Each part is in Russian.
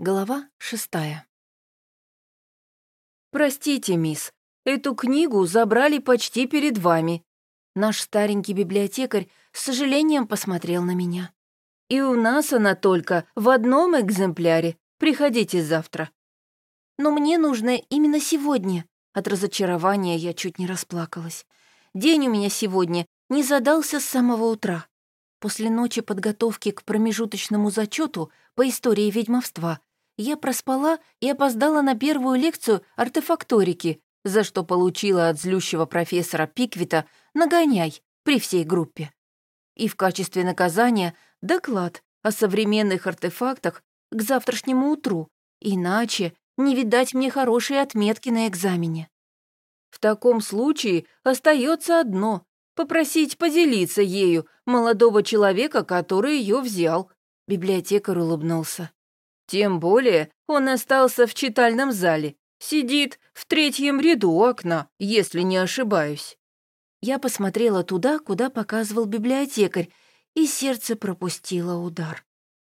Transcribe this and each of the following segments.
Глава шестая. «Простите, мисс, эту книгу забрали почти перед вами». Наш старенький библиотекарь с сожалением посмотрел на меня. «И у нас она только в одном экземпляре. Приходите завтра». «Но мне нужно именно сегодня». От разочарования я чуть не расплакалась. День у меня сегодня не задался с самого утра. После ночи подготовки к промежуточному зачету по истории ведьмовства я проспала и опоздала на первую лекцию артефакторики, за что получила от злющего профессора Пиквита нагоняй при всей группе. И в качестве наказания доклад о современных артефактах к завтрашнему утру, иначе не видать мне хорошие отметки на экзамене. В таком случае остается одно — попросить поделиться ею молодого человека, который ее взял. Библиотекарь улыбнулся. Тем более он остался в читальном зале. Сидит в третьем ряду окна, если не ошибаюсь. Я посмотрела туда, куда показывал библиотекарь, и сердце пропустило удар.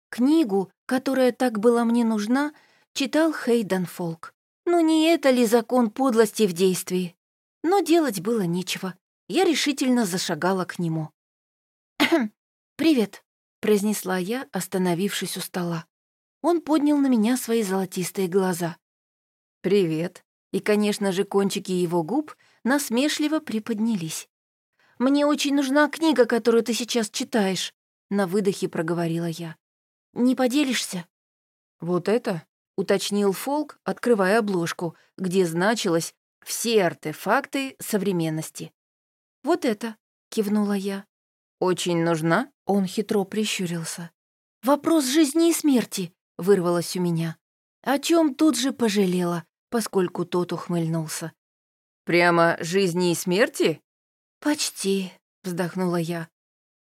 Книгу, которая так была мне нужна, читал Хейден Фолк. Ну не это ли закон подлости в действии? Но делать было нечего. Я решительно зашагала к нему. «Привет», — произнесла я, остановившись у стола. Он поднял на меня свои золотистые глаза. «Привет». И, конечно же, кончики его губ насмешливо приподнялись. «Мне очень нужна книга, которую ты сейчас читаешь», — на выдохе проговорила я. «Не поделишься?» «Вот это?» — уточнил Фолк, открывая обложку, где значилось «Все артефакты современности». «Вот это», — кивнула я. «Очень нужна?» — он хитро прищурился. «Вопрос жизни и смерти», — вырвалось у меня. О чем тут же пожалела, поскольку тот ухмыльнулся. «Прямо жизни и смерти?» «Почти», — вздохнула я.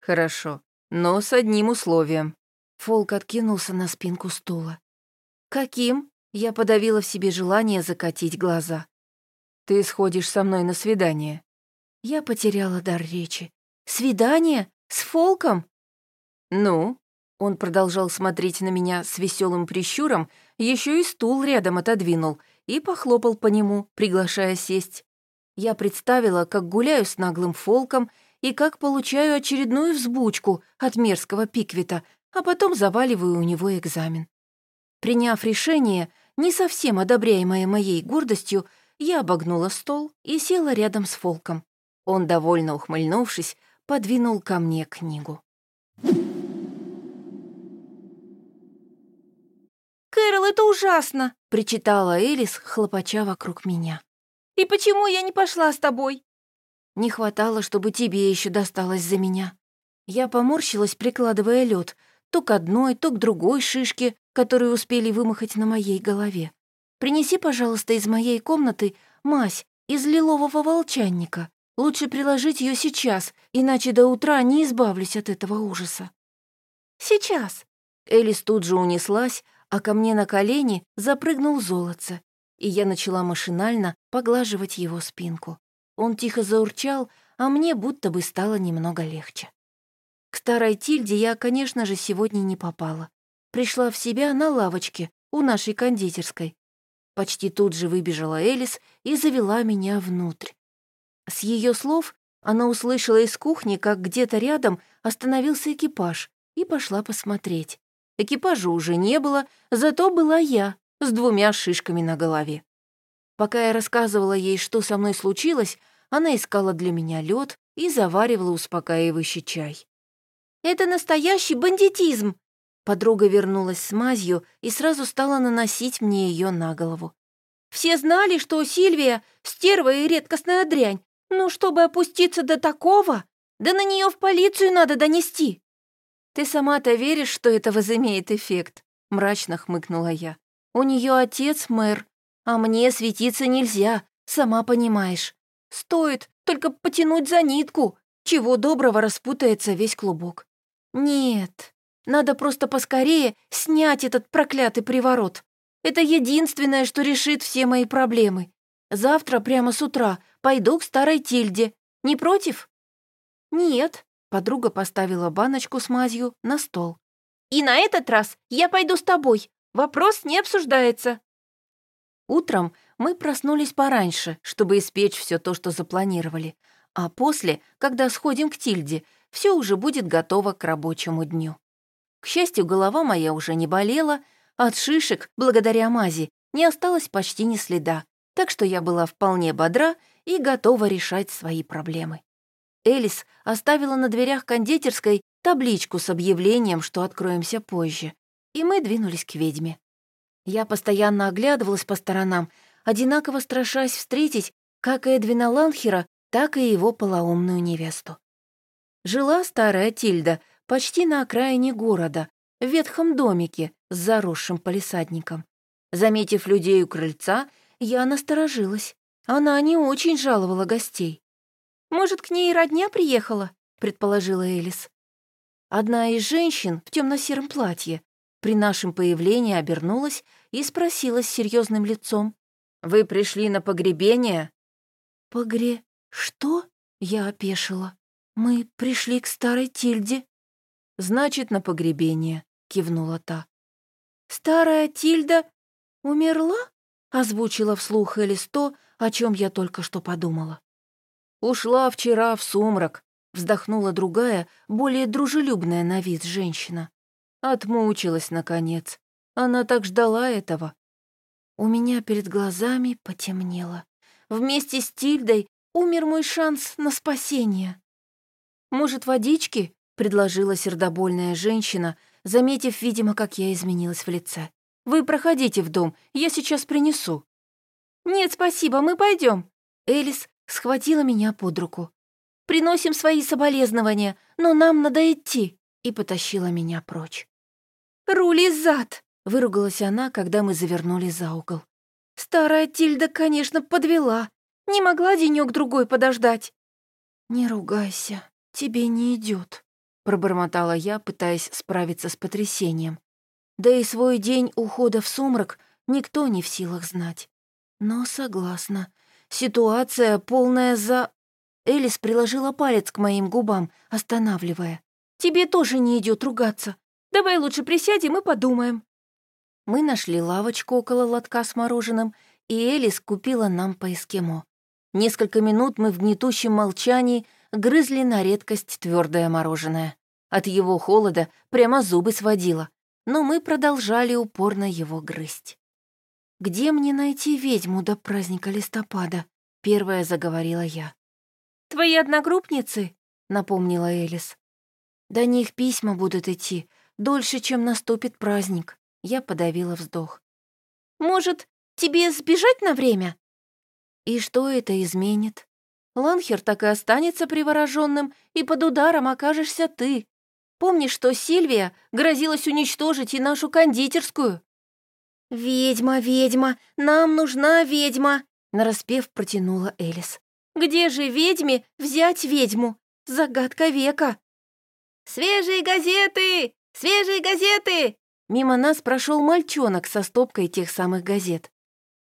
«Хорошо, но с одним условием». Фолк откинулся на спинку стула. «Каким?» — я подавила в себе желание закатить глаза. «Ты сходишь со мной на свидание». Я потеряла дар речи. «Свидание? С Фолком?» «Ну?» Он продолжал смотреть на меня с веселым прищуром, еще и стул рядом отодвинул и похлопал по нему, приглашая сесть. Я представила, как гуляю с наглым фолком и как получаю очередную взбучку от мерзкого пиквита, а потом заваливаю у него экзамен. Приняв решение, не совсем одобряемое моей гордостью, я обогнула стол и села рядом с фолком. Он, довольно ухмыльнувшись, подвинул ко мне книгу. Это ужасно!» — причитала Элис, хлопача вокруг меня. «И почему я не пошла с тобой?» «Не хватало, чтобы тебе еще досталось за меня». Я поморщилась, прикладывая лед, то к одной, то к другой шишке, которые успели вымахать на моей голове. «Принеси, пожалуйста, из моей комнаты мазь из лилового волчанника. Лучше приложить ее сейчас, иначе до утра не избавлюсь от этого ужаса». «Сейчас». Элис тут же унеслась, а ко мне на колени запрыгнул золотце, и я начала машинально поглаживать его спинку. Он тихо заурчал, а мне будто бы стало немного легче. К старой Тильде я, конечно же, сегодня не попала. Пришла в себя на лавочке у нашей кондитерской. Почти тут же выбежала Элис и завела меня внутрь. С ее слов она услышала из кухни, как где-то рядом остановился экипаж, и пошла посмотреть. Экипажа уже не было, зато была я с двумя шишками на голове. Пока я рассказывала ей, что со мной случилось, она искала для меня лед и заваривала успокаивающий чай. «Это настоящий бандитизм!» Подруга вернулась с мазью и сразу стала наносить мне ее на голову. «Все знали, что Сильвия — стерва и редкостная дрянь, но чтобы опуститься до такого, да на нее в полицию надо донести!» «Ты сама-то веришь, что это возымеет эффект?» — мрачно хмыкнула я. «У нее отец мэр, а мне светиться нельзя, сама понимаешь. Стоит только потянуть за нитку, чего доброго распутается весь клубок. Нет, надо просто поскорее снять этот проклятый приворот. Это единственное, что решит все мои проблемы. Завтра прямо с утра пойду к старой Тильде. Не против?» «Нет», Подруга поставила баночку с мазью на стол. «И на этот раз я пойду с тобой. Вопрос не обсуждается». Утром мы проснулись пораньше, чтобы испечь все то, что запланировали, а после, когда сходим к Тильде, все уже будет готово к рабочему дню. К счастью, голова моя уже не болела, от шишек, благодаря мази, не осталось почти ни следа, так что я была вполне бодра и готова решать свои проблемы. Элис оставила на дверях кондитерской табличку с объявлением, что откроемся позже, и мы двинулись к ведьме. Я постоянно оглядывалась по сторонам, одинаково страшась встретить как Эдвина Ланхера, так и его полоумную невесту. Жила старая Тильда почти на окраине города, в ветхом домике с заросшим палисадником. Заметив людей у крыльца, я насторожилась. Она не очень жаловала гостей. «Может, к ней родня приехала?» — предположила Элис. Одна из женщин в темно сером платье при нашем появлении обернулась и спросила с серьезным лицом. «Вы пришли на погребение?» «Погре... что?» — я опешила. «Мы пришли к старой Тильде». «Значит, на погребение», — кивнула та. «Старая Тильда умерла?» — озвучила вслух Элис то, о чем я только что подумала. «Ушла вчера в сумрак», — вздохнула другая, более дружелюбная на вид женщина. Отмучилась, наконец. Она так ждала этого. У меня перед глазами потемнело. Вместе с Тильдой умер мой шанс на спасение. «Может, водички?» — предложила сердобольная женщина, заметив, видимо, как я изменилась в лице. «Вы проходите в дом, я сейчас принесу». «Нет, спасибо, мы пойдем. Элис схватила меня под руку. «Приносим свои соболезнования, но нам надо идти», и потащила меня прочь. «Рули зад!» — выругалась она, когда мы завернули за угол. «Старая Тильда, конечно, подвела. Не могла денёк-другой подождать». «Не ругайся, тебе не идет, пробормотала я, пытаясь справиться с потрясением. Да и свой день ухода в сумрак никто не в силах знать. Но согласна, ситуация полная за... Элис приложила палец к моим губам, останавливая. «Тебе тоже не идет ругаться. Давай лучше присядем и подумаем». Мы нашли лавочку около лотка с мороженым, и Элис купила нам по эскимо. Несколько минут мы в гнетущем молчании грызли на редкость твердое мороженое. От его холода прямо зубы сводило, но мы продолжали упорно его грызть. «Где мне найти ведьму до праздника листопада?» — первая заговорила я. «Твои одногруппницы?» — напомнила Элис. «До них письма будут идти, дольше, чем наступит праздник». Я подавила вздох. «Может, тебе сбежать на время?» «И что это изменит? Ланхер так и останется привороженным, и под ударом окажешься ты. Помнишь, что Сильвия грозилась уничтожить и нашу кондитерскую?» «Ведьма, ведьма, нам нужна ведьма!» нараспев протянула Элис. «Где же ведьме взять ведьму? Загадка века!» «Свежие газеты! Свежие газеты!» Мимо нас прошел мальчонок со стопкой тех самых газет.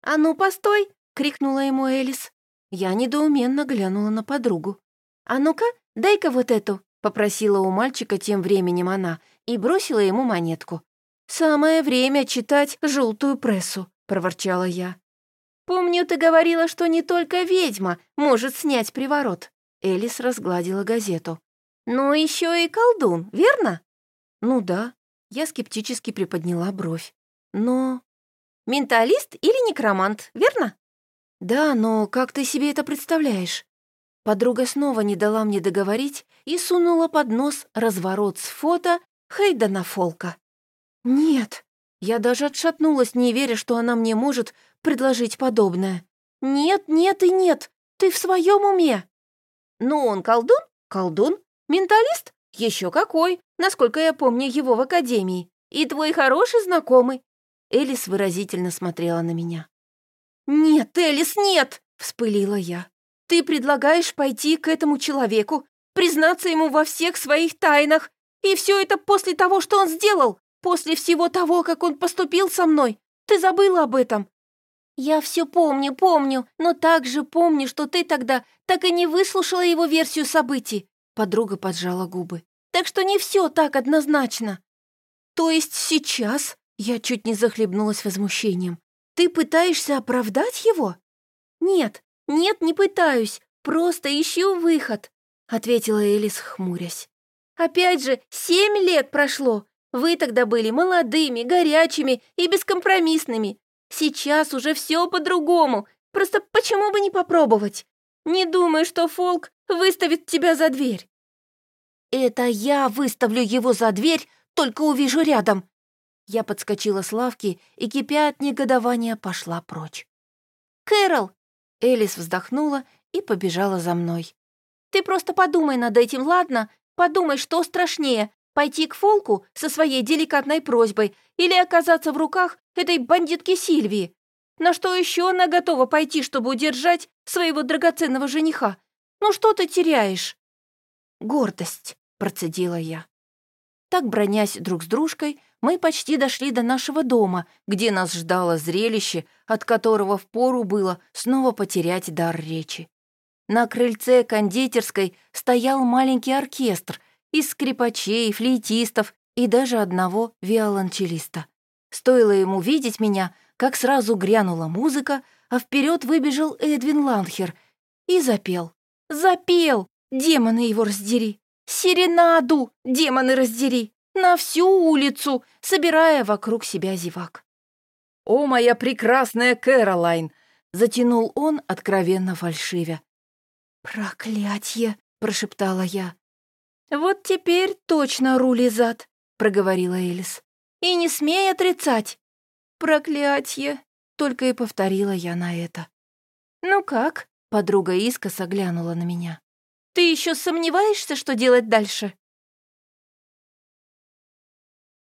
«А ну, постой!» — крикнула ему Элис. Я недоуменно глянула на подругу. «А ну-ка, дай-ка вот эту!» — попросила у мальчика тем временем она и бросила ему монетку. «Самое время читать желтую прессу», — проворчала я. «Помню, ты говорила, что не только ведьма может снять приворот». Элис разгладила газету. «Ну, еще и колдун, верно?» «Ну да». Я скептически приподняла бровь. «Но...» «Менталист или некромант, верно?» «Да, но как ты себе это представляешь?» Подруга снова не дала мне договорить и сунула под нос разворот с фото Хейдена Фолка. «Нет». Я даже отшатнулась, не веря, что она мне может предложить подобное. «Нет, нет и нет. Ты в своем уме?» «Ну, он колдун? Колдун. Менталист? Еще какой, насколько я помню его в академии. И твой хороший знакомый». Элис выразительно смотрела на меня. «Нет, Элис, нет!» — вспылила я. «Ты предлагаешь пойти к этому человеку, признаться ему во всех своих тайнах, и все это после того, что он сделал. После всего того, как он поступил со мной, ты забыла об этом?» «Я все помню, помню, но также помню, что ты тогда так и не выслушала его версию событий», подруга поджала губы. «Так что не все так однозначно». «То есть сейчас Я чуть не захлебнулась возмущением. «Ты пытаешься оправдать его?» «Нет, нет, не пытаюсь, просто ищу выход», — ответила Элис, хмурясь. «Опять же, семь лет прошло. Вы тогда были молодыми, горячими и бескомпромиссными. Сейчас уже все по-другому. Просто почему бы не попробовать? Не думаю, что Фолк выставит тебя за дверь». «Это я выставлю его за дверь, только увижу рядом». Я подскочила с лавки и, кипя от негодования, пошла прочь. «Кэрол!» Элис вздохнула и побежала за мной. «Ты просто подумай над этим, ладно? Подумай, что страшнее, пойти к Фолку со своей деликатной просьбой или оказаться в руках этой бандитки Сильвии. На что еще она готова пойти, чтобы удержать своего драгоценного жениха? Ну что ты теряешь?» «Гордость», — процедила я. Так, бронясь друг с дружкой, мы почти дошли до нашего дома, где нас ждало зрелище, от которого впору было снова потерять дар речи. На крыльце кондитерской стоял маленький оркестр из скрипачей, флейтистов и даже одного виолончелиста. Стоило ему видеть меня, как сразу грянула музыка, а вперед выбежал Эдвин Ланхер и запел. Запел! Демоны его раздери! Серенаду! Демоны раздери! На всю улицу, собирая вокруг себя зевак. «О, моя прекрасная Кэролайн!» — затянул он, откровенно фальшивя. «Проклятье!» — прошептала я. «Вот теперь точно рули зад», — проговорила Элис. «И не смей отрицать!» «Проклятье!» — только и повторила я на это. «Ну как?» — подруга искоса глянула на меня. «Ты еще сомневаешься, что делать дальше?»